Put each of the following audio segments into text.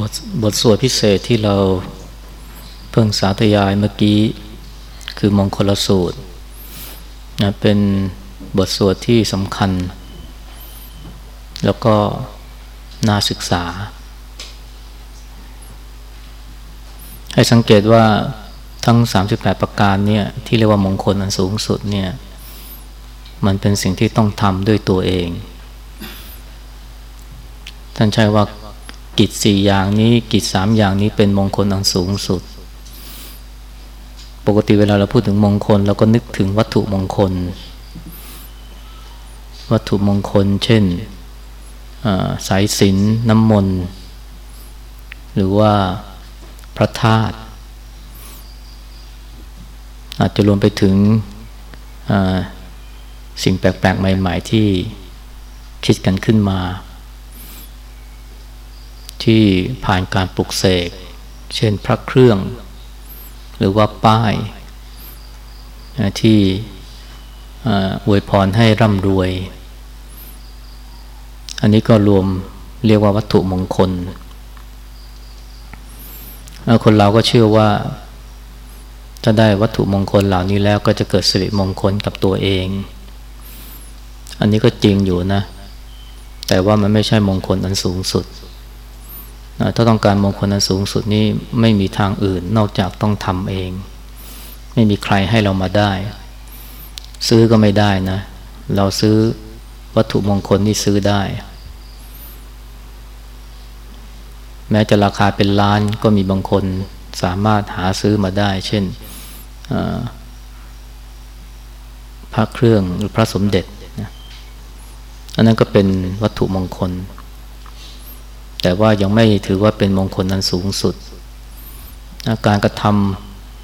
บทบทสวดพิเศษที่เราเพิ่งสาธยายเมื่อกี้คือมงคลสูตรนะเป็นบทสวดที่สำคัญ แล้วก็น่าศึกษา ให้สังเกตว่าทั้ง 38 ประการเนี่ยที่เรียกว่ามงคลอันสูงสุดเนี่ยมันเป็นสิ่งที่ต้องทำด้วยตัวเอง ท่านใช้ว่า กิจสี่อย่างนี้กิจสามอย่างนี้เป็นมงคลอันสูงสุด ปกติเวลาเราพูดถึงมงคลเราก็นึกถึงวัตถุมงคล วัตถุมงคล เช่นสายสินน้ำมนต์หรือว่าพระธาตุอาจจะรวมไปถึงสิ่งแปลกๆ ใหม่ ๆ ที่คิดกันขึ้นมา ที่ผ่านการปลุกเสก เช่นพระเครื่อง หรือว่าป้ายที่อวยพรให้ร่ำรวย อันนี้ก็รวมเรียกว่าวัตถุมงคล คนเราก็เชื่อว่า ถ้าได้วัตถุมงคลเหล่านี้แล้วก็จะเกิดสิริมงคลกับตัวเอง อันนี้ก็จริงอยู่นะ แต่ว่ามันไม่ใช่มงคลอันสูงสุด ถ้าต้องการมงคลอันสูงสุดนี้ไม่มีทางอื่น นอกจากต้องทำเอง ไม่มีใครให้เรามาได้ ซื้อก็ไม่ได้นะ เราซื้อวัตถุมงคลนี่ซื้อได้ แม้จะราคาเป็นล้านก็มีบางคนสามารถหาซื้อมาได้ เช่นพระเครื่องหรือพระสมเด็จนะอันนั้นก็เป็นวัตถุมงคล แต่ว่ายังไม่ถือว่าเป็นมงคลนั้นสูงสุด การกระท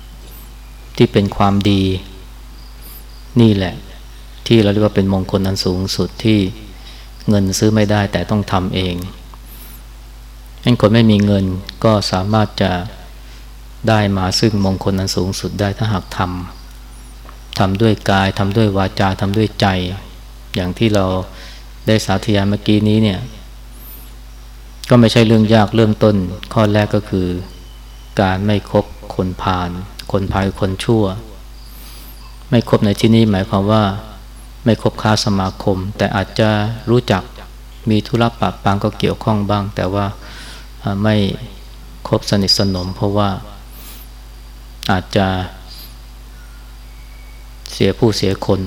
ำที่เป็นความดี นี่แหละ ที่เราเรียกว่าเป็นมงคลนั้นสูงสุดที่เงินซื้อไม่ได้แต่ต้องทำเองให้คนไม่มีเงินก็สามารถจะได้มาซึ่งมงคลนั้นสูงสุดได้ถ้าหากทำทำด้วยกายทำด้วยวาจาทำด้วยใจ อย่างที่เราได้สาธยายเมื่อกี้นี้เนี่ย ก็ไม่ใช่เรื่องยากเริ่มต้น ข้อแรกก็คือ การไม่คบคนพาลคนพาลคนชั่ว ไม่คบในที่นี้หมายความว่า ไม่คบค้าสมาคม แต่อาจจะรู้จักมีธุระปะปางก็เกี่ยวข้องบ้าง แต่ว่าไม่คบสนิทสนม เพราะว่าอาจจะเสียผู้เสียคน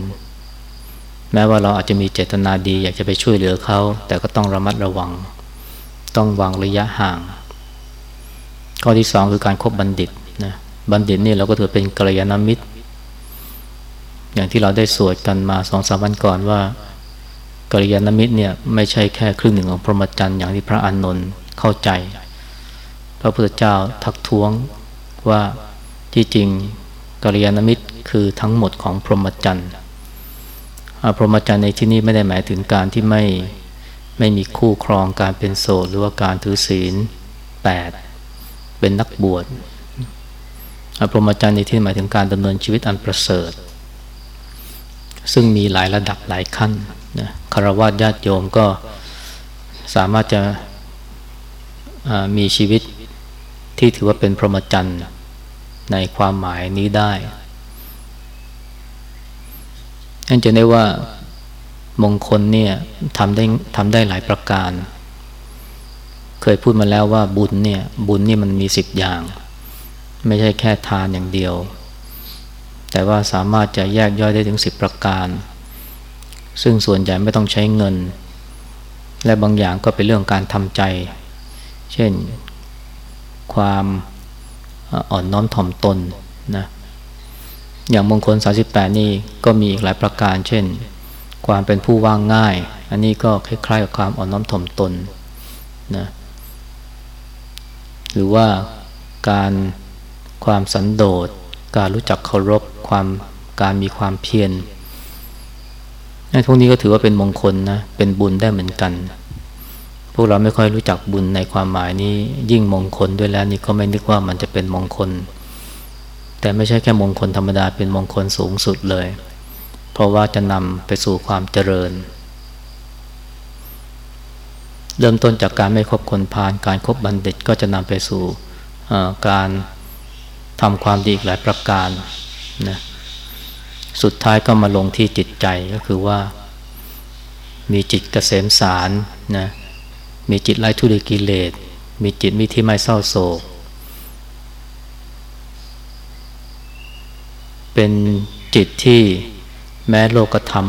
แม้ว่าเราอาจจะมีเจตนาดี อยากจะไปช่วยเหลือเขา แต่ก็ต้องระมัดระวัง ต้องวางระยะห่าง ข้อที่สองคือการครบบัณฑิตนะบัณฑิตนี่เราก็ถือเป็นกัลยาณมิตร อย่างที่เราได้สวดกันมาสองสามวันก่อนว่ากัลยาณมิตรเนี่ยไม่ใช่แค่ครึ่งหนึ่งของพรหมจรรย์อย่างที่พระอานนท์เข้าใจ พระพุทธเจ้าทักท้วงว่าที่จริงกัลยาณมิตรคือทั้งหมดของพรหมจรรย์พรหมจรรย์ในที่นี้ไม่ได้หมายถึงการที่ไม่ ไม่มีคู่ครองการเป็นโสดหรือว่าการถือศีลแปดเป็นนักบวชพรหมจรรย์ในที่หมายถึงการดำเนินชีวิตอันประเสริฐ ซึ่งมีหลายระดับหลายขั้นนะคารวะญาติโยมก็สามารถจะมีชีวิตที่ถือว่าเป็นพรหมจรรย์ในความหมายนี้ได้นั่นจะได้ว่า มงคลเนี่ยทำได้ทำได้หลายประการ เคยพูดมาแล้วว่าบุญเนี่ยบุญนี่มันมีสิบอย่าง ไม่ใช่แค่ทานอย่างเดียว แต่ว่าสามารถจะแยกย่อยได้ถึงสิบประการ ซึ่งส่วนใหญ่ไม่ต้องใช้เงิน และบางอย่างก็เป็นเรื่องการทำใจ เช่น ความอ่อนน้อมถ่อมตนนะอย่างมงคล 38 นี่ก็มีอีกหลายประการ เช่น ความเป็นผู้ว่างง่าย อันนี้ก็คล้ายๆกับความอ่อนน้อมถ่อมตนนะหรือว่าการความสันโดษ การรู้จักเคารพความการมีความเพียรพวกนี้ก็ถือว่าเป็นมงคลนะเป็นบุญได้เหมือนกัน พวกเราไม่ค่อยรู้จักบุญในความหมายนี้ยิ่งมงคลด้วยแล้วนี่ก็ไม่นึกว่ามันจะเป็นมงคล แต่ไม่ใช่แค่มงคลธรรมดาเป็นมงคลสูงสุดเลย เพราะว่าจะนำไปสู่ความเจริญ เริ่มต้นจากการไม่คบคนพาลการครบบัณฑิตก็จะนำไปสู่การทำความดีอีกหลายประการนะสุดท้ายก็มาลงที่จิตใจก็คือว่า มีจิตเกษมสารนะมีจิตไร้ทุเรกิเลสมีจิตมิที่ไม่เศร้าโศก เป็นจิตที่ แม้โลกธรรม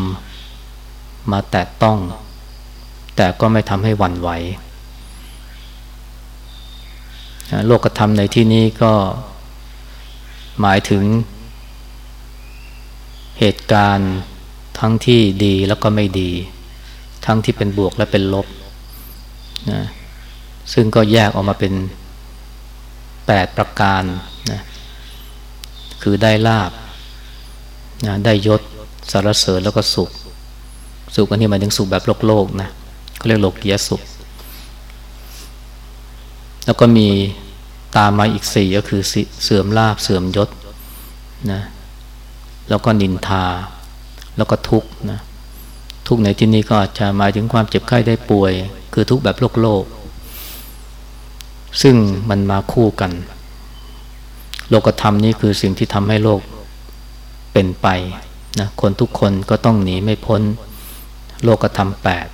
มาแตะต้อง แต่ก็ไม่ทำให้หวั่นไหว โลกธรรมในที่นี้ก็หมายถึงเหตุการณ์ทั้งที่ดีแล้วก็ไม่ดี ทั้งที่เป็นบวกและเป็นลบนะซึ่งก็แยกออกมาเป็นแปดประการนะคือได้ลาบนะได้ยศ สารเสริญแล้วก็สุข สุขอันนี้หมายถึงสุขแบบโลกโลกนะเขาเรียกโลกียสุข แล้วก็มีตามมาอีกสี่ก็คือเสื่อมลาบเสื่อมยศนะแล้วก็นินทา แล้วก็ทุกข์นะทุกข์ในที่นี้ก็อาจจะหมายถึงความเจ็บไข้ได้ป่วย คือทุกข์แบบโลกโลก ซึ่งมันมาคู่กัน โลกธรรมนี้คือสิ่งที่ทำให้โลกเป็นไป นะคนทุกคนก็ต้องหนีไม่พ้น โลกธรรมแปด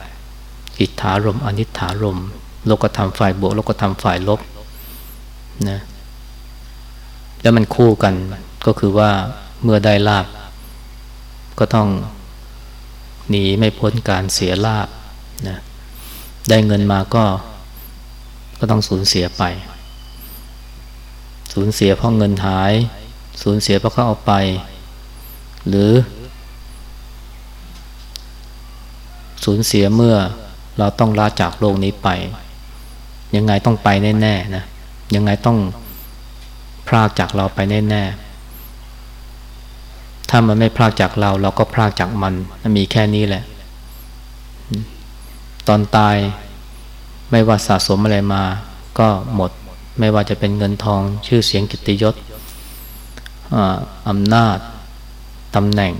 อิทธารม อนิธารม โลกธรรมฝ่ายบวก โลกธรรมฝ่ายลบนะแล้วมันคู่กันก็คือว่าเมื่อได้ลาบ ก็ต้องหนีไม่พ้นการเสียลาบนะได้เงินมาก็ก็ต้องสูญเสียไป สูญเสียเพราะเงินหาย สูญเสียเพราะเขาเอาไป หรือ สูญเสียเมื่อเราต้องลาจากโลกนี้ไป ยังไงต้องไปแน่ๆนะยังไงต้องพรากจากเราไปแน่ๆถ้ามันไม่พลากจากเรา เราก็พลากจากมันมีแค่นี้แหละ ตอนตายไม่ว่าสะสมอะไรมา ก็หมดไม่ว่าจะเป็นเงินทองชื่อเสียงกิตติยศอำนาจ ตำแหน่ง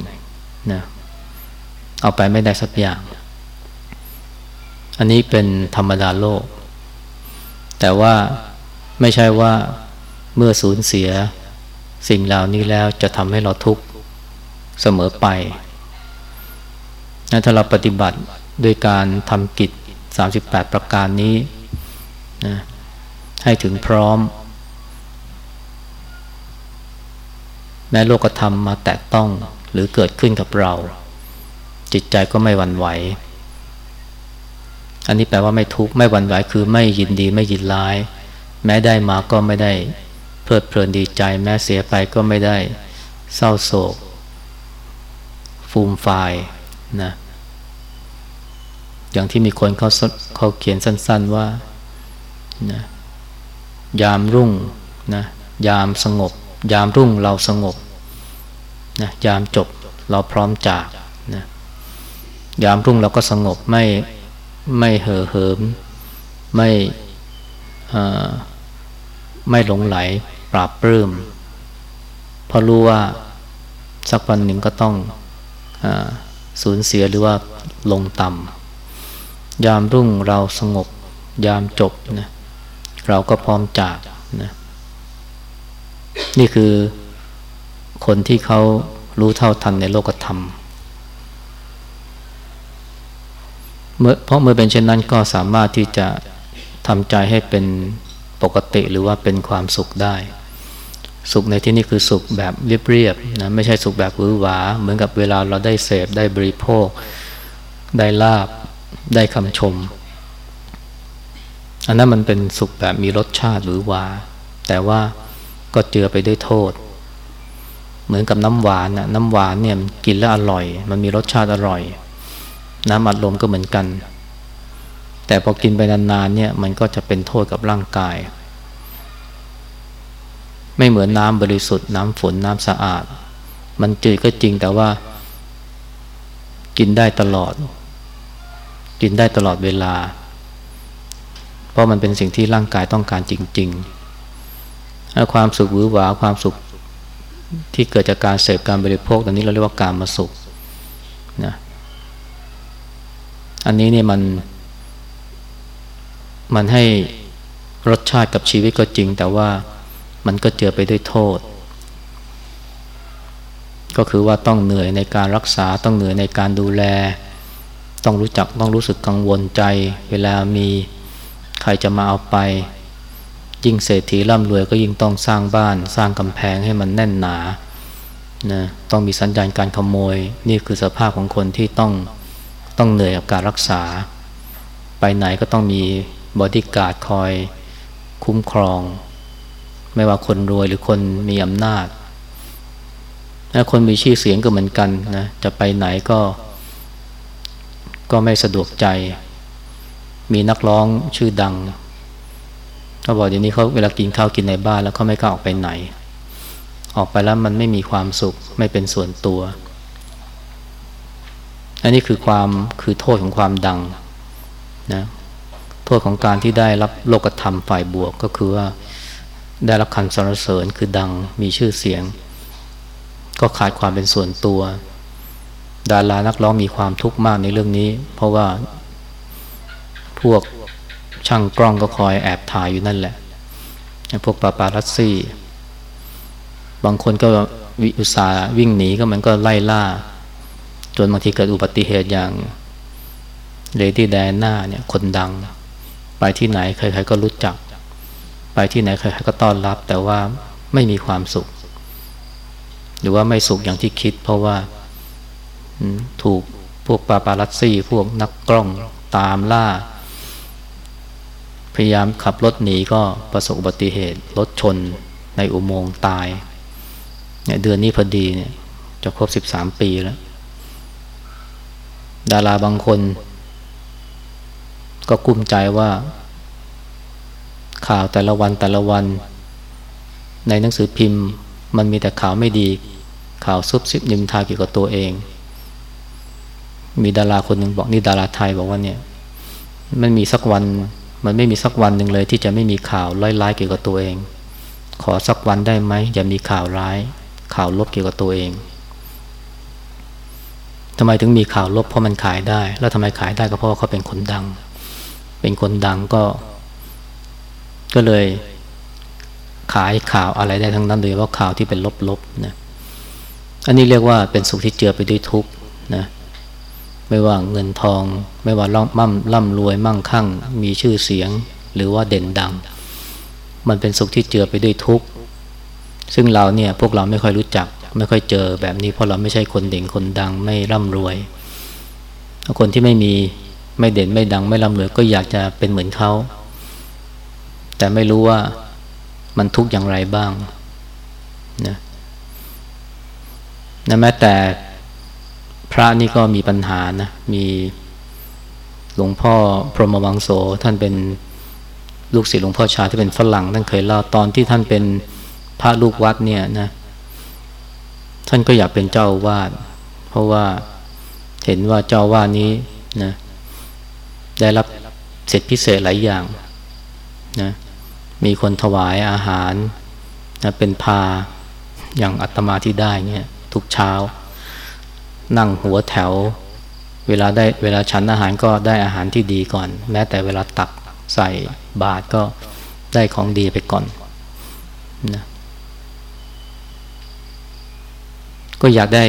นะเอาไปไม่ได้สักอย่าง อันนี้เป็นธรรมดาโลก แต่ว่าไม่ใช่ว่าเมื่อสูญเสียสิ่งเหล่านี้แล้วจะทำให้เราทุกข์เสมอไปนะถ้าเราปฏิบัติโดยการทำกิจ 38 ประการนี้นะให้ถึงพร้อม แม้โลกธรรมมาแตะต้องหรือเกิดขึ้นกับเรา จิตใจก็ไม่หวั่นไหว อันนี้แปลว่าไม่ทุกข์ไม่หวั่นไหวคือไม่ยินดีไม่ยินร้าย แม้ได้มาก็ไม่ได้เพลิดเพลินดีใจ แม้เสียไปก็ไม่ได้เศร้าโศก ฟูมไฟนะอย่างที่มีคนเขาเขาเขียนสั้น ๆว่านะยามรุ่งนะยามสงบ ยามรุ่งเราสงบนะยามจบเราพร้อมจากนะยามรุ่งเราก็สงบไม่ไม่เห่อเหิม ไม่ไม่หลงไหลปราบปลื้มเพราะรู้ว่าสักวันหนึ่งก็ต้องสูญเสียหรือว่าลงต่ำยามรุ่งเราสงบ ยามจบนะเราก็พร้อมจากนะ นี่คือคนที่เขารู้เท่าทันในโลกธรรมเมื่อเพราะเมื่อเป็นเช่นนั้นก็สามารถที่จะทำใจให้เป็นปกติหรือว่าเป็นความสุขได้ สุขในที่นี้คือสุขแบบเรียบๆนะไม่ใช่สุขแบบหวือหวา เหมือนกับเวลาเราได้เสพได้บริโภค ได้ลาบได้คำชม อันนั้นมันเป็นสุขแบบมีรสชาติหรือหวา แต่ว่า ก็เจือไปด้วยโทษ เหมือนกับน้ำหวานนะน้ำหวานเนี่ยกินแล้วอร่อย มันมีรสชาติอร่อย น้ำอัดลมก็เหมือนกัน แต่พอกินไปนานๆเนี่ยมันก็จะเป็นโทษกับร่างกาย ไม่เหมือนน้ำบริสุทธิ์น้ำฝนน้ำสะอาด มันจืดก็จริงแต่ว่า กินได้ตลอด กินได้ตลอดเวลา เพราะมันเป็นสิ่งที่ร่างกายต้องการจริง ๆ ความสุขหวือหวาความสุขที่เกิดจากการเสพการบริโภคตอนนี้เราเรียกว่าการมาสุขนะอันนี้เนี่ยมัน มันให้รสชาติกับชีวิตก็จริง แต่ว่ามันก็เจือไปด้วยโทษ ก็คือว่าต้องเหนื่อยในการรักษาต้องเหนื่อยในการดูแล ต้องรู้จักต้องรู้สึกกังวลใจ เวลามีใครจะมาเอาไป ยิ่งเศรษฐีร่ำรวยก็ยิ่งต้องสร้างบ้าน สร้างกำแพงให้มันแน่นหนานะต้องมีสัญญาณการขโมย นี่คือสภาพของคนที่ต้องต้องเหนื่อยกับการรักษา ไปไหนก็ต้องมีบอดี้การ์ดคอยคุ้มครอง ไม่ว่าคนรวยหรือคนมีอำนาจและคนมีชื่อเสียงก็เหมือนกันนะจะไปไหนก็ ก็ไม่สะดวกใจ มีนักร้องชื่อดัง เขาบอกเดี๋ยวนี้เขาเวลากินข้าวกินในบ้านแล้วเขาไม่กล้าออกไปไหน ออกไปแล้วมันไม่มีความสุขไม่เป็นส่วนตัว อันนี้คือความคือโทษของความดังนะโทษของการที่ได้รับโลกธรรมฝ่ายบวกก็คือว่าได้รับคำสรรเสริญคือดังมีชื่อเสียง ก็ขาดความเป็นส่วนตัว ดารานักร้องมีความทุกข์มากในเรื่องนี้ เพราะว่าพวก ช่างกล้องก็คอยแอบถ่ายอยู่นั่นแหละ พวกปาปารัสซี่ บางคนก็วิอุตสาวิ่งหนีก็มันก็ไล่ล่า จนบางทีเกิดอุบัติเหตุอย่างเลดี้แดนน่าเนี่ยคนดัง ไปที่ไหนใครๆก็รู้จัก ไปที่ไหนใครๆก็ต้อนรับ แต่ว่าไม่มีความสุข หรือว่าไม่สุขอย่างที่คิด เพราะว่าถูกพวกปาปารัสซี่ พวกนักกล้องตามล่า พยายามขับรถหนีก็ประสบอุบัติเหตุรถชนในอุโมงค์ตายเนี่ยเดือนนี้พอดีเนี่ยจะครบสิบสามปีแล้ว ดาราบางคน ก็กุ้มใจว่า ข่าวแต่ละวันแต่ละวัน ในหนังสือพิมพ์ มันมีแต่ข่าวไม่ดี ข่าวซุบซิบนิมทาเกี่ยวกับตัวเอง มีดาราคนหนึ่งบอกนี่ดาราไทยบอกว่าเนี่ย มันมีสักวัน มันไม่มีสักวันหนึ่งเลย ที่จะไม่มีข่าวร้ายๆเกี่ยวกับตัวเอง ขอสักวันได้ไหมอย่ามีข่าวร้าย ข่าวลบเกี่ยวกับตัวเองทำไมถึงมีข่าวลบเพราะมันขายได้ แล้วทำไมขายได้ก็เพราะเขาเป็นคนดัง เป็นคนดังก็ ก็เลย ขายข่าวอะไรได้ทั้งนั้นเลยว่าข่าวที่เป็นลบๆนะอันนี้เรียกว่าเป็นสุขที่เจือไปด้วยทุกข์นะ ไม่ว่าเงินทอง ไม่ว่าร่ำมั่มร่ำรวยมั่งคั่ง มีชื่อเสียงหรือว่าเด่นดัง มันเป็นสุขที่เจือไปด้วยทุกข์ ซึ่งเราเนี่ยพวกเราไม่ค่อยรู้จัก ไม่ค่อยเจอแบบนี้เพราะเราไม่ใช่คนเด่นคนดังไม่ร่ำรวย คนที่ไม่มีไม่เด่นไม่ดังไม่ร่ำรวยก็อยากจะเป็นเหมือนเขา แต่ไม่รู้ว่ามันทุกข์อย่างไรบ้างนะนะแม้แต่ พระนี่ก็มีปัญหานะ มีหลวงพ่อพรหมวังโสท่านเป็นลูกศิษย์หลวงพ่อชาที่เป็นฝรั่งท่านเคยเล่าตอนที่ท่านเป็นพระลูกวัดเนี่ยนะท่านก็อยากเป็นเจ้าวาด เพราะว่าเห็นว่าเจ้าวาดนี้นะได้รับเสร็จพิเศษหลายอย่างนะมีคนถวายอาหารนะเป็นพาอย่างอัตมาที่ได้เนี่ยทุกเช้า นั่งหัวแถว เวลาได้เวลาฉันอาหารก็ได้อาหารที่ดีก่อน แม้แต่เวลาตักใส่บาตรก็ได้ของดีไปก่อนนะก็อยากได้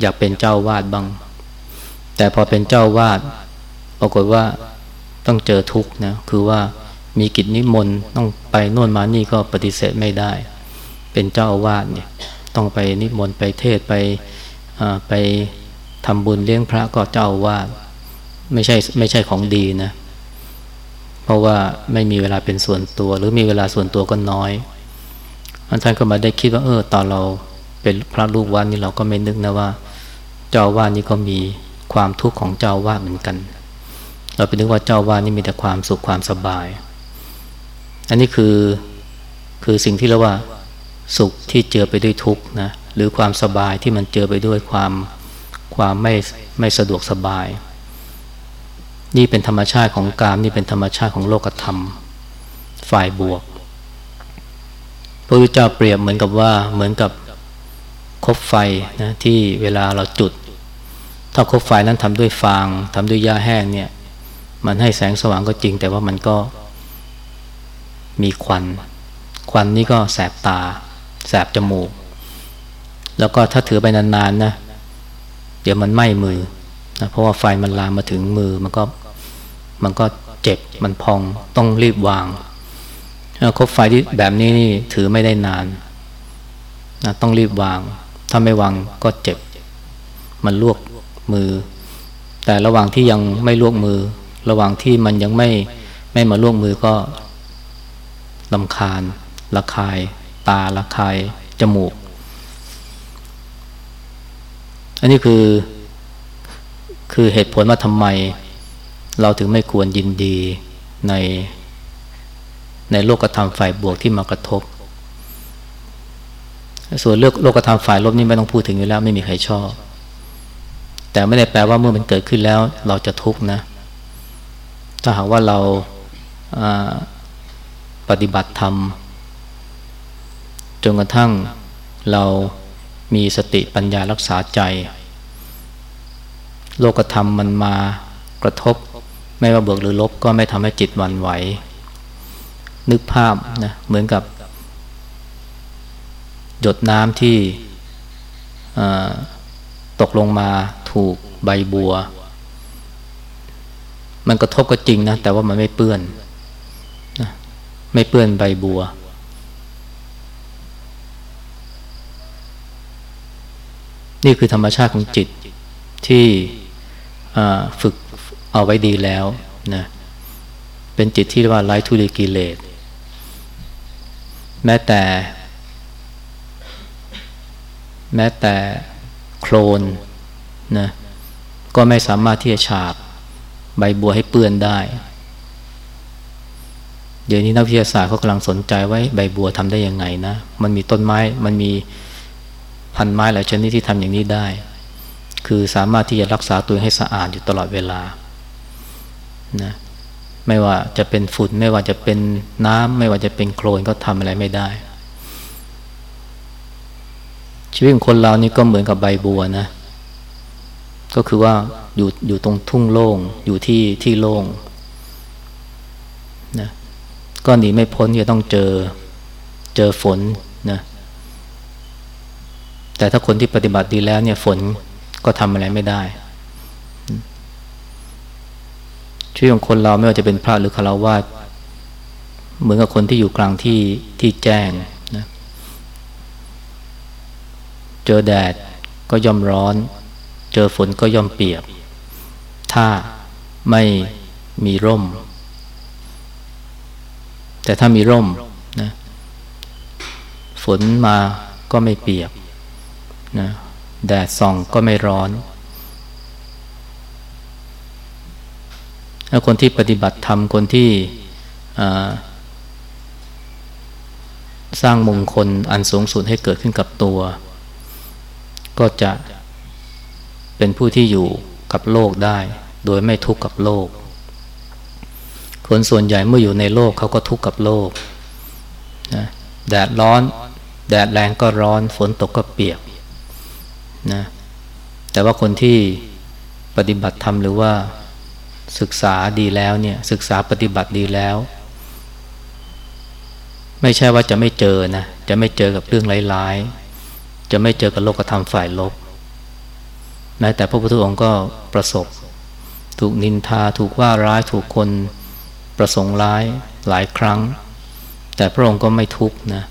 อยากเป็นเจ้าวาดบ้าง แต่พอเป็นเจ้าวาดปรากฏว่าต้องเจอทุกข์นะคือว่ามีกิจนิมนต์ต้องไปโน่นมานี่ก็ปฏิเสธไม่ได้ เป็นเจ้าอาวาสเนี่ยต้องไปนิมนต์ไปเทศไป ไปทำบุญเลี้ยงพระก็เจ้าว่าไม่ใช่ไม่ใช่ของดีนะ เพราะว่าไม่มีเวลาเป็นส่วนตัว หรือมีเวลาส่วนตัวก็น้อยอันท่านก็มาได้คิดว่าเออตอนเราเป็นพระลูกวัดนี่เราก็ไม่นึกนะว่า เจ้าว่านี่ก็มีความทุกข์ของเจ้าว่าเหมือนกัน เราไปนึกว่าเจ้าว่านี่มีแต่ความสุขความสบาย อันนี้คือคือสิ่งที่เราว่าสุขที่เจอไปด้วยทุกข์นะ หรือความสบายที่มันเจอไปด้วยความความไม่ไม่สะดวกสบาย นี่เป็นธรรมชาติของกามนี่เป็นธรรมชาติของโลกธรรม ฝ่ายบวกพระพุทธเจ้าเปรียบเหมือนกับว่าเหมือนกับคบไฟนะที่เวลาเราจุด ถ้าคบไฟนั้นทำด้วยฟางทำด้วยหญ้าแห้งเนี่ย มันให้แสงสว่างก็จริง แต่ว่ามันก็มีควัน ควันนี่ก็แสบตา แสบจมูก แล้วก็ถ้าถือไปนานๆนะ เดี๋ยวมันไหม้มือนะเพราะว่าไฟมันลามมาถึงมือมันก็มันก็เจ็บมันพองต้องรีบวางคบไฟที่แบบนี้นี่ถือไม่ได้นานนะต้องรีบวาง ถ้าไม่วางก็เจ็บ มันลวกมือ แต่ระหว่างที่ยังไม่ลวกมือ ระหว่างที่มันยังไม่ไม่มาลวกมือก็ลำคาญระคาย ตาระคาย จมูก อันนี้คือ คือเหตุผลว่าทำไม เราถึงไม่ควรยินดีใน ในโลกธรรมฝ่ายบวกที่มากระทบ ส่วนเลือกโลกธรรมฝ่ายลบนี่ไม่ต้องพูดถึงอยู่แล้วไม่มีใครชอบ แต่ไม่ได้แปลว่าเมื่อมันเกิดขึ้นแล้ว เราจะทุกข์นะ ถ้าหากว่าเราปฏิบัติธรรมจนกระทั่งเรา มีสติปัญญารักษาใจ โลกธรรมมันมากระทบ ไม่ว่าบวกหรือลบก็ไม่ทำให้จิตวันไหว นึกภาพนะเหมือนกับ หยดน้ำที่ตกลงมาถูกใบบัว มันกระทบก็จริงนะ แต่ว่ามันไม่เปื้อนไม่เปื้อนใบบัว นี่คือธรรมชาติของจิตที่ฝึกเอาไว้ดีแล้วนะเป็นจิตที่เรียกว่าไร้ทุลีกิเลสแม้แต่ แม้แต่โคลนนะก็ไม่สามารถที่จะฉาบใบบัวให้เปื้อนได้ เดี๋ยวนี้นักวิทยาศาสตร์เขากำลังสนใจไว้ใบบัวทำได้ยังไงนะ มันมีต้นไม้ มันมี พันไม้หลายชนิดที่ทำอย่างนี้ได้ คือสามารถที่จะรักษาตัวให้สะอาดอยู่ตลอดเวลานะไม่ว่าจะเป็นฝุ่นไม่ว่าจะเป็นน้ำไม่ว่าจะเป็นโคลนก็ทำอะไรไม่ได้ ชีวิตของคนเรานี่ก็เหมือนกับใบบัวนะก็คือว่าอยู่อยู่ตรงทุ่งโล่งอยู่ที่ที่โล่งนะก็หนีไม่พ้นจะต้องเจอเจอฝน แต่ถ้าคนที่ปฏิบัติดีแล้วเนี่ยฝนก็ทำอะไรไม่ได้ ชีวิตของคนเราไม่ว่าจะเป็นพระหรือคารวะเหมือนกับคนที่อยู่กลางที่ที่แจ้งนะเจอแดดก็ย่อมร้อน เจอฝนก็ย่อมเปียกถ้าไม่มีร่ม แต่ถ้ามีร่มนะฝนมาก็ไม่เปียก นะแดดส่องก็ไม่ร้อนแล้วคนที่ปฏิบัติธรรมคนที่สร้างมงคลอันสูงสุดให้เกิดขึ้นกับตัว ก็จะเป็นผู้ที่อยู่กับโลกได้ โดยไม่ทุกข์กับโลก คนส่วนใหญ่เมื่ออยู่ในโลกเขาก็ทุกข์กับโลกนะแดดร้อน แดดแรงก็ร้อน ฝนตกก็เปียก นะแต่ว่าคนที่ปฏิบัติธรรมหรือว่าศึกษาดีแล้วเนี่ยศึกษาปฏิบัติดีแล้ว ไม่ใช่ว่าจะไม่เจอนะจะไม่เจอกับเรื่องร้ายๆจะไม่เจอกับโลกธรรมฝ่ายลบแม้แต่พระพุทธองค์ก็ประสบ ถูกนินทาถูกว่าร้ายถูกคนประสงค์ร้ายหลายครั้ง แต่พระองค์ก็ไม่ทุกข์นะ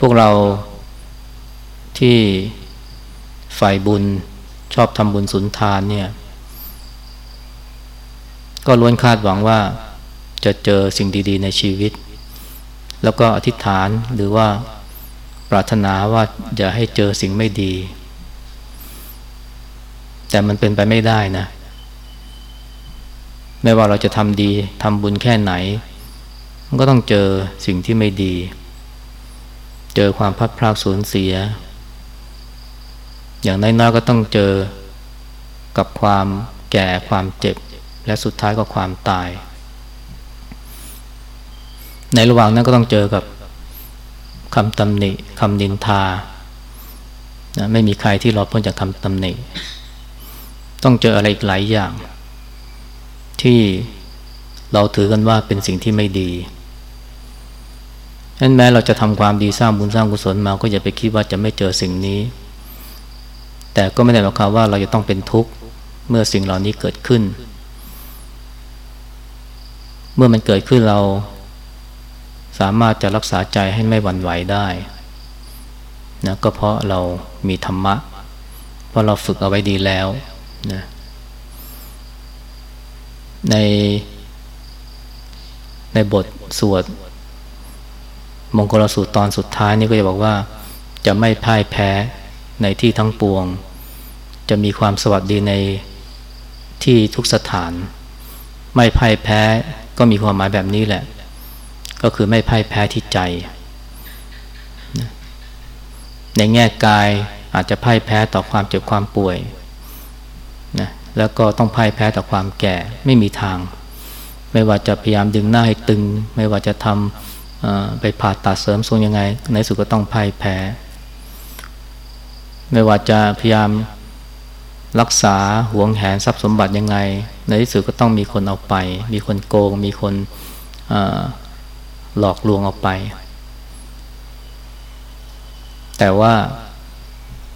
พวกเรา ที่ฝ่ายบุญชอบทำบุญสุนทานเนี่ย ก็ล้วนคาดหวังว่าจะเจอสิ่งดี ๆ ในชีวิต แล้วก็อธิษฐานหรือว่าปรารถนาว่าอย่าให้เจอสิ่งไม่ดี แต่มันเป็นไปไม่ได้นะ ไม่ว่าเราจะทำดีทำบุญแค่ไหน มันก็ต้องเจอสิ่งที่ไม่ดี เจอความพัดพลาดสูญเสีย อย่างน้อยๆก็ต้องเจอกับความแก่ความเจ็บ และสุดท้ายก็ความตาย ในระหว่างนั้นก็ต้องเจอกับคำตำหนิคำนินทานะไม่มีใครที่รอดพ้นจากคำตำหนิ ต้องเจออะไรอีกหลายอย่าง ที่เราถือกันว่าเป็นสิ่งที่ไม่ดีนั้นแม้เราจะทำความดีสร้างบุญสร้างกุศลมาก็อย่าไปคิดว่าจะไม่เจอสิ่งนี้ แต่ก็ไม่ได้หมายความว่าเราจะต้องเป็นทุกข์เมื่อสิ่งเหล่านี้เกิดขึ้น เมื่อมันเกิดขึ้นเรา สามารถจะรักษาใจให้ไม่หวั่นไหวได้นะก็เพราะเรามีธรรมะ เพราะเราฝึกเอาไว้ดีแล้วนะในในบทสวดมงคลสูตรตอนสุดท้ายนี่ก็จะบอกว่าจะไม่พ่ายแพ้ ในที่ทั้งปวง จะมีความสวัสดีในที่ทุกสถาน ไม่พ่ายแพ้ก็มีความหมายแบบนี้แหละ ก็คือไม่พ่ายแพ้ที่ใจ ในแง่กายอาจจะพ่ายแพ้ต่อความเจ็บความป่วยนะแล้วก็ต้องพ่ายแพ้ต่อความแก่ไม่มีทาง ไม่ว่าจะพยายามดึงหน้าให้ตึง ไม่ว่าจะทำไปผ่าตัดเสริมทรงยังไง ในสุดก็ต้องพ่ายแพ้ ไม่ว่าจะพยายามรักษาหวงแหนทรัพย์สมบัติยังไง ในที่สุดก็ต้องมีคนเอาไป มีคนโกง มีคนหลอกลวงเอาไป แต่ว่า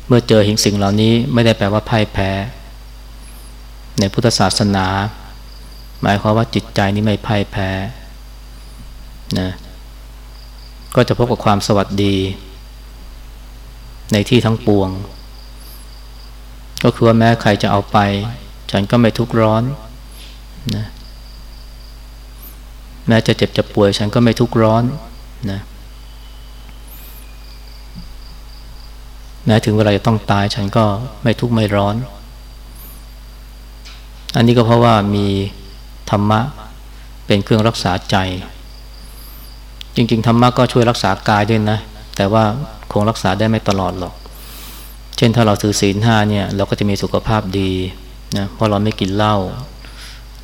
เมื่อเจอหิงสิ่งเหล่านี้ไม่ได้แปลว่าพ่ายแพ้ ในพุทธศาสนา หมายความว่าจิตใจนี้ไม่พ่ายแพ้นะก็จะพบกับความสวัสดี ในที่ทั้งปวง ก็คือว่าแม้ใครจะเอาไป ฉันก็ไม่ทุกข์ร้อนนะแม้จะเจ็บจะป่วยฉันก็ไม่ทุกข์ร้อนนะแม้ถึงเวลาจะต้องตายฉันก็ไม่ทุกข์ไม่ร้อน อันนี้ก็เพราะว่ามีธรรมะเป็นเครื่องรักษาใจ จริง ๆ ธรรมะก็ช่วยรักษากายด้วยนะ แต่ว่า คงรักษาได้ไม่ตลอดหรอก เช่นถ้าเราถือศีลห้าเนี่ยเราก็จะมีสุขภาพดีนะเพราะเราไม่กินเหล้า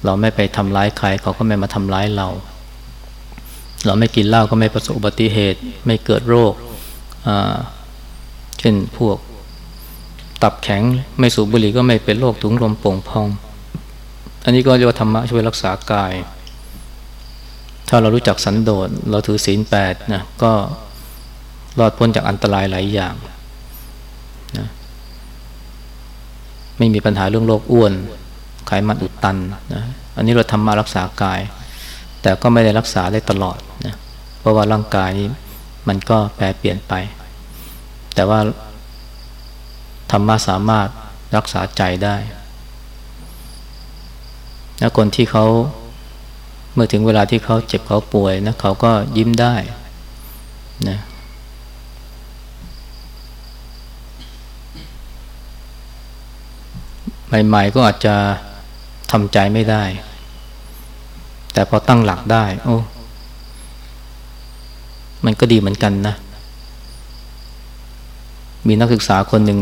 เราไม่ไปทำร้ายใครเขาก็ไม่มาทำร้ายเรา เราไม่กินเหล้าก็ไม่ประสบอุบัติเหตุ ไม่เกิดโรคเช่นพวกตับแข็งไม่สูบบุหรี่ก็ไม่เป็นโรคถุงลมโป่งพอง อันนี้ก็เรียกว่าธรรมะช่วยรักษากาย ถ้าเรารู้จักสันโดษเราถือศีลแปดนะก็ รอดพ้นจากอันตรายหลายอย่างนะไม่มีปัญหาเรื่องโรคอ้วนไขมันอุดตันนะอันนี้เราทำมารักษากาย แต่ก็ไม่ได้รักษาได้ตลอดนะเพราะว่าร่างกายมันก็แปรเปลี่ยนไป แต่ว่าธรรมะสามารถรักษาใจได้นะคนที่เขาเมื่อถึงเวลาที่เขาเจ็บเขาป่วยนะเขาก็ยิ้มได้นะ ใหม่ๆก็อาจจะทำใจไม่ได้ แต่พอตั้งหลักได้ โอ้ มันก็ดีเหมือนกันนะ มีนักศึกษาคนหนึ่ง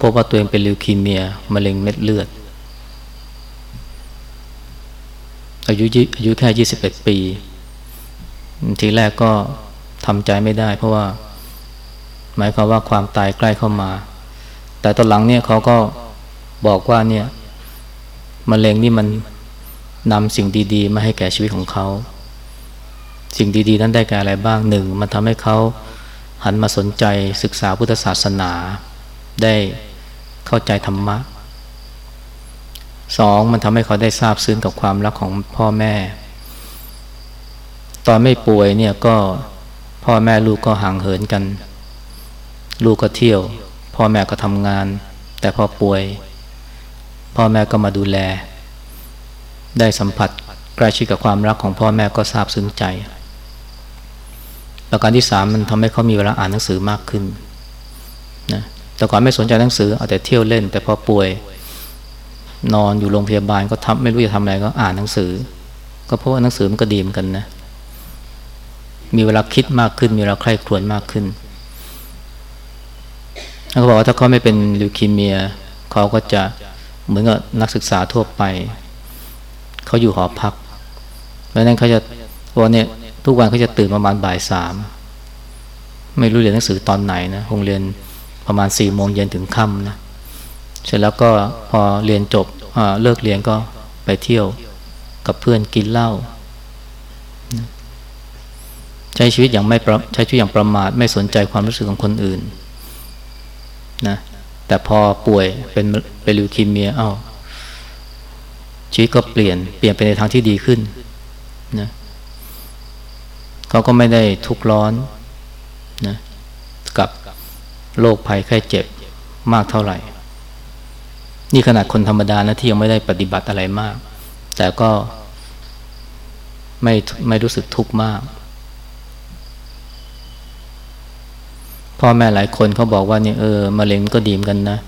พบว่าตัวเองเป็นลิวคีเมียมะเร็งเม็ดเลือด อายุอายุแค่ยี่สิบเอ็ดปี ทีแรกก็ทำใจไม่ได้ เพราะว่า หมายความว่าความตายใกล้เข้ามา แต่ตอนหลังเนี่ยเขาก็ บอกว่าเนี่ยมะเร็งนี่มันนำสิ่งดีๆ มาให้แก่ชีวิตของเขา สิ่งดีๆ นั้นได้แก่อะไรบ้างหนึ่งมันทำให้เขาหันมาสนใจศึกษาพุทธศาสนา ได้เข้าใจธรรมะสองมันทำให้เขาได้ทราบซึ้งกับความรักของพ่อแม่ ตอนไม่ป่วยเนี่ยก็พ่อแม่ลูกก็ห่างเหินกัน ลูกก็เที่ยว พ่อแม่ก็ทำงาน แต่พอป่วย พ่อแม่ก็มาดูแล ได้สัมผัสใกล้ชิดกับความรักของพ่อแม่ก็ทราบซึ้งใจ ประการที่สามมันทำให้เขามีเวลาอ่านหนังสือมากขึ้นนะแต่ก่อนไม่สนใจหนังสือเอาแต่เที่ยวเล่น แต่พอป่วย นอนอยู่โรงพยาบาลก็ทำไม่รู้จะทำอะไรก็อ่านหนังสือ ก็เพราะว่าหนังสือมันก็ดีเหมือนกันนะ มีเวลาคิดมากขึ้น มีเวลาใคร่ครวญมากขึ้นเขาบอกว่าถ้าเขาไม่เป็นลิวคีเมียเขาก็จะ เหมือนกับนักศึกษาทั่วไป เขาอยู่หอพักเพราะนั้นเขาจะวันนี้ทุกวันเขาจะตื่นประมาณบ่ายสามไม่รู้เรียนหนังสือตอนไหนนะโรงเรียนประมาณสี่โมงเย็นถึงค่ำนะเสร็จแล้วก็พอเรียนจบเลิกเรียนก็ไปเที่ยวกับเพื่อนกินเหล้าใช้ชีวิตอย่างไม่ใช้ชีวิตอย่างประมาทไม่สนใจความรู้สึกของคนอื่นนะ แต่พอป่วยเป็นเป็นลิวคีเมียอ้าวชีวิตก็เปลี่ยนเปลี่ยนไปในทางที่ดีขึ้นนะเขาก็ไม่ได้ทุกข์ร้อนนะกับโรคภัยไข้เจ็บมากเท่าไหร่ นี่ขนาดคนธรรมดานะที่ยังไม่ได้ปฏิบัติอะไรมาก แต่ก็ไม่ไม่รู้สึกทุกข์มาก พ่อแม่หลายคนเขาบอกว่าเนี่ยเออมะเร็งก็ดีมกันนะ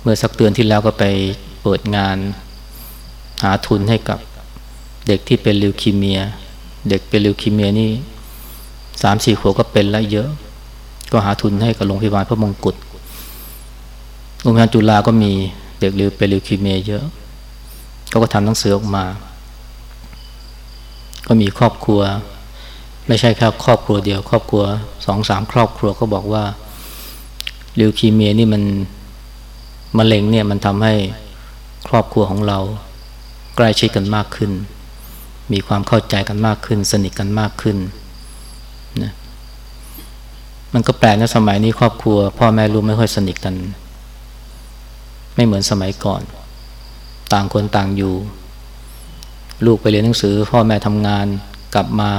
เมื่อสักเดือนที่แล้วก็ไปเปิดงาน หาทุนให้กับเด็กที่เป็นลิวคีเมีย เด็กเป็นลิวคีเมียนี่สามสี่ขวบก็เป็นแล้วเยอะ ก็หาทุนให้กับโรงพยาบาลพระมงกุฎโรงพยาบาลจุฬาก็มีเด็กลิวเป็นลิวคีเมียเยอะเขาก็ทำหนังสือออกมา ก็มีครอบครัว ไม่ใช่แค่ครอบครัวเดียว ครอบครัวสองสามครอบครัวก็บอกว่าลิวคีเมียนี่มันมะเร็งเนี่ยมันทำให้ครอบครัวของเราใกล้ชิดกันมากขึ้น มีความเข้าใจกันมากขึ้น สนิทกันมากขึ้นนะมันก็แปลกนะสมัยนี้ครอบครัว พ่อแม่ลูกไม่ค่อยสนิทกัน ไม่เหมือนสมัยก่อน ต่างคนต่างอยู่ ลูกไปเรียนหนังสือ พ่อแม่ทำงานกลับมา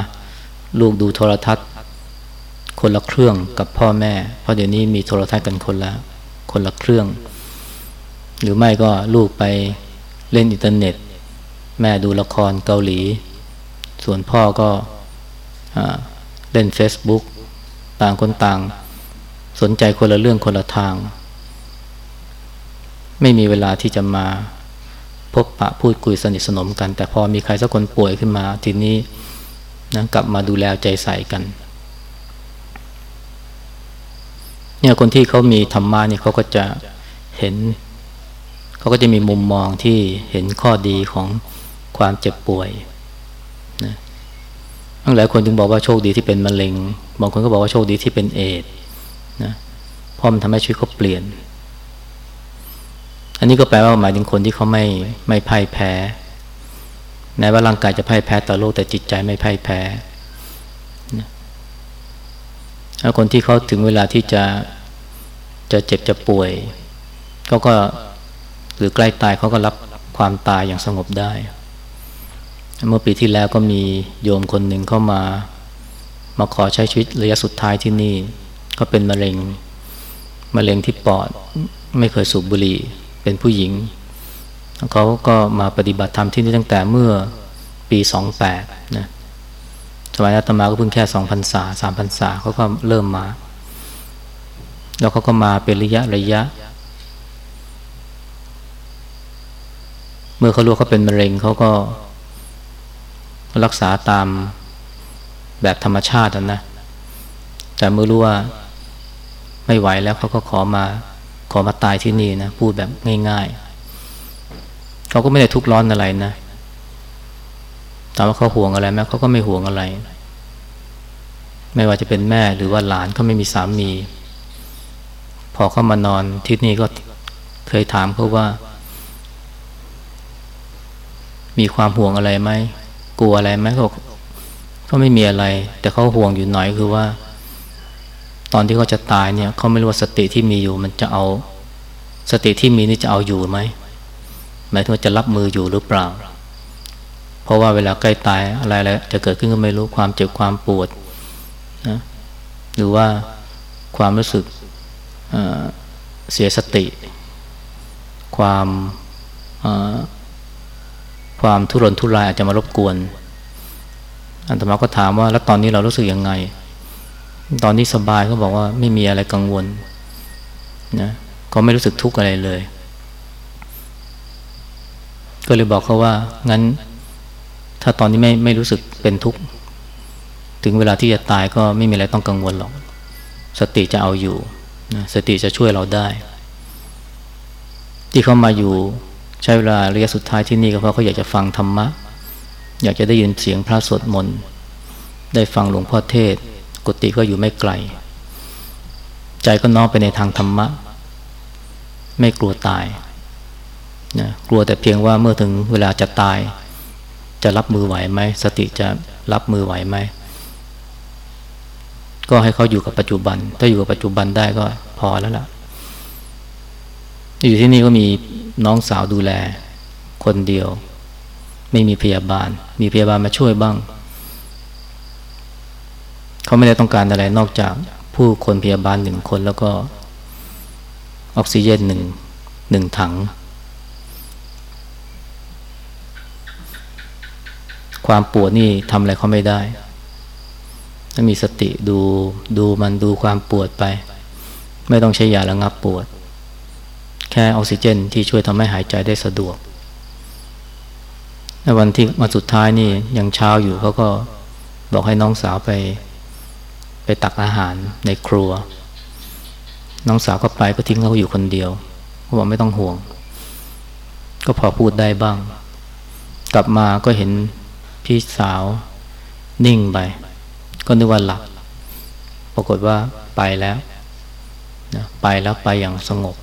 ลูกดูโทรทัศน์ คนละเครื่องกับพ่อแม่ เพราะเดี๋ยวนี้มีโทรทัศน์กันคนละคนละเครื่อง หรือไม่ก็ลูกไปเล่นอินเทอร์เน็ต แม่ดูละครเกาหลี ส่วนพ่อก็เล่น Facebook ต่างคนต่าง สนใจคนละเรื่องคนละทาง ไม่มีเวลาที่จะมาพบปะพูดคุยสนิทสนมกัน แต่พอมีใครสักคนป่วยขึ้นมาทีนี้ นะกลับมาดูแลใจใส่กันเนี่ยคนที่เขามีธรรมะนี่เขาก็จะเห็น เขาก็จะมีมุมมองที่เห็นข้อดีของความเจ็บป่วยนะหลายคนจึงบอกว่าโชคดีที่เป็นมะเร็ง บางคนก็บอกว่าโชคดีที่เป็นเอดนะเพราะมันทำให้ชีวิตเขาเปลี่ยน อันนี้ก็แปลว่าหมายถึงคนที่เขาไม่ไม่พ่ายแพ้ แม้ว่าร่างกายจะพ่ายแพ้ต่อโลกแต่จิตใจไม่พ่ายแพ้ถ้าคนที่เขาถึงเวลาที่จะจะเจ็บจะป่วยเขาก็หรือใกล้ตายเขาก็รับความตายอย่างสงบได้ เมื่อปีที่แล้วก็มีโยมคนหนึ่งเข้ามา มาขอใช้ชีวิตระยะสุดท้ายที่นี่ ก็เป็นมะเร็งมะเร็งที่ปอดไม่เคยสูบบุหรี่ เป็นผู้หญิง เขาก็มาปฏิบัติธรรมที่นี่ตั้งแต่เมื่อปีสองแปดนะสมัยอาตมาก็เพิ่งแค่สองพันษาสามพันษาเขาก็เริ่มมา แล้วเขาก็มาเป็นระยะระยะ เมื่อเขารู้เขาเป็นมะเร็งเขาก็รักษาตามแบบธรรมชาตินะ แต่เมื่อรู้ว่าไม่ไหวแล้วเขาก็ขอมาขอมาตายที่นี่นะ พูดแบบง่าย ๆ เขาก็ไม่ได้ทุกข์ร้อนอะไรนะถามว่าเขาห่วงอะไรไหมเขาก็ไม่ห่วงอะไร ไม่ว่าจะเป็นแม่หรือว่าหลานเขาไม่มีสามี พอเขามานอนที่นี่ก็เคยถามเขาว่า มีความห่วงอะไรไหมกลัวอะไรไหมเขาก็ไม่มีอะไร แต่เขาห่วงอยู่หน่อยคือว่า ตอนที่เขาจะตายเนี่ยเขาไม่รู้ว่าสติที่มีอยู่ มันจะเอา สติที่มีนี่จะเอาอยู่ไหม หมายถึงว่าจะรับมืออยู่หรือเปล่า เพราะว่าเวลาใกล้ตายอะไรแล้วจะเกิดขึ้นก็ไม่รู้ความเจ็บความปวดนะหรือว่าความรู้สึกเสียสติ ความความทุรนทุรายอาจจะมารบกวน อันตมาก็ถามว่าแล้วตอนนี้เรารู้สึกยังไง ตอนนี้สบายเขาบอกว่าไม่มีอะไรกังวลนะเขาไม่รู้สึกทุกข์อะไรเลย ก็เลยบอกเขาว่างั้น ถ้าตอนนี้ไม่ไม่รู้สึกเป็นทุกข์ถึงเวลาที่จะตายก็ไม่มีอะไรต้องกังวลหรอก สติจะเอาอยู่นะสติจะช่วยเราได้ ที่เขามาอยู่ใช้เวลาระยะสุดท้ายที่นี่ก็เพราะเขาอยากจะฟังธรรมะ อยากจะได้ยินเสียงพระสวดมนต์ได้ฟังหลวงพ่อเทศ กุฏิก็อยู่ไม่ไกล ใจก็น้อมไปในทางธรรมะ ไม่กลัวตาย นะกลัวแต่เพียงว่าเมื่อถึงเวลาจะตาย จะรับมือไหวไหมสติจะรับมือไหวไหมก็ให้เขาอยู่กับปัจจุบัน ถ้าอยู่กับปัจจุบันได้ก็พอแล้วล่ะ อยู่ที่นี่ก็มีน้องสาวดูแล คนเดียว ไม่มีพยาบาล มีพยาบาลมาช่วยบ้าง เขาไม่ได้ต้องการอะไรนอกจากผู้คนพยาบาลหนึ่งคนแล้วก็ออกซิเจนหนึ่งหนึ่งถัง ความปวดนี่ทำอะไรเขาไม่ได้ ถ้ามีสติดูดูมันดูความปวดไป ไม่ต้องใช้ยาระงับปวด แค่ออกซิเจนที่ช่วยทำให้หายใจได้สะดวกในวันที่มาสุดท้ายนี่ยังเช้าอยู่เขาก็บอกให้น้องสาวไป ไปตักอาหารในครัว น้องสาวก็ไปก็ทิ้งเขาอยู่คนเดียวเขาบอกไม่ต้องห่วง ก็พอพูดได้บ้าง กลับมาก็เห็น พี่สาว นิ่งไป ก็นึกว่าหลับ ปรากฏว่าไปแล้วนะไปแล้วไปอย่างสงบ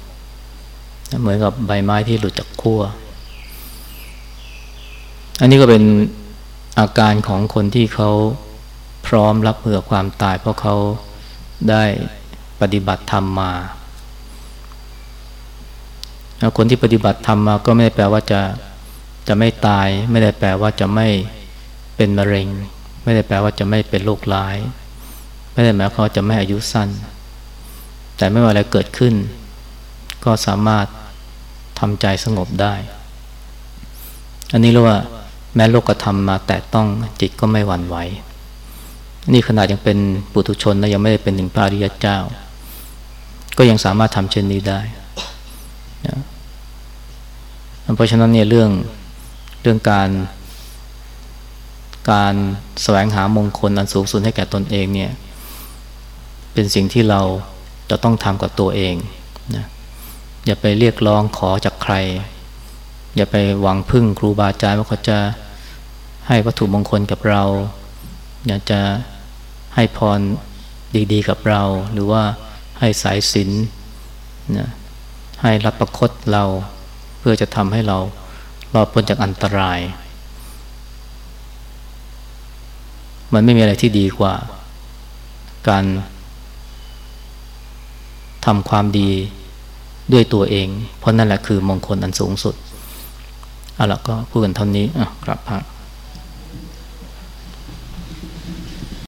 นะเหมือนกับใบไม้ที่หลุดจากขั้ว อันนี้ก็เป็นอาการของคนที่เขาพร้อมรับมือความตาย เพราะเขาได้ปฏิบัติธรรมมาคนที่ปฏิบัติธรรมมาก็ไม่ได้แปลว่าจะจะไม่ตาย ไม่ได้แปลว่าจะไม่ เป็นมะเร็ง ไม่ได้แปลว่าจะไม่เป็นโรคร้าย ไม่ได้หมายความว่าจะไม่อายุสั้น แต่ไม่ว่าอะไรเกิดขึ้น ก็สามารถทำใจสงบได้ อันนี้เรียกว่า แม้โลกธรรมมาแต่ต้องจิตก็ไม่หวั่นไหว นี่ขนาดยังเป็นปุถุชนและยังไม่ได้เป็นถึงพระอริยเจ้า ก็ยังสามารถทำเช่นนี้ได้นะเพราะฉะนั้นเนี่ยเรื่องเรื่องการ การแสวงหามงคลอันสูงสุดให้แก่ตนเองเนี่ยเป็นสิ่งที่เราจะต้องทำกับตัวเองนะอย่าไปเรียกร้องขอจากใคร อย่าไปหวังพึ่งครูบาอาจารย์ว่าเขาจะให้วัตถุมงคลกับเรา อยากจะให้พรดีๆกับเรา หรือว่าให้สายสินนะให้รับประคตเราเพื่อจะทำให้เรารอดพ้นจากอันตราย มันไม่มีอะไรที่ดีกว่า การทำความดีด้วยตัวเอง เพราะนั่นแหละคือมงคลอันสูงสุดเอาละก็พูดกันเท่านี้อะกลับพัก